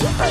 Fica